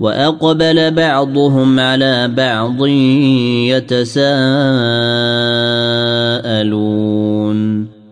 وأقبل بعضهم على بعض يتساءلون.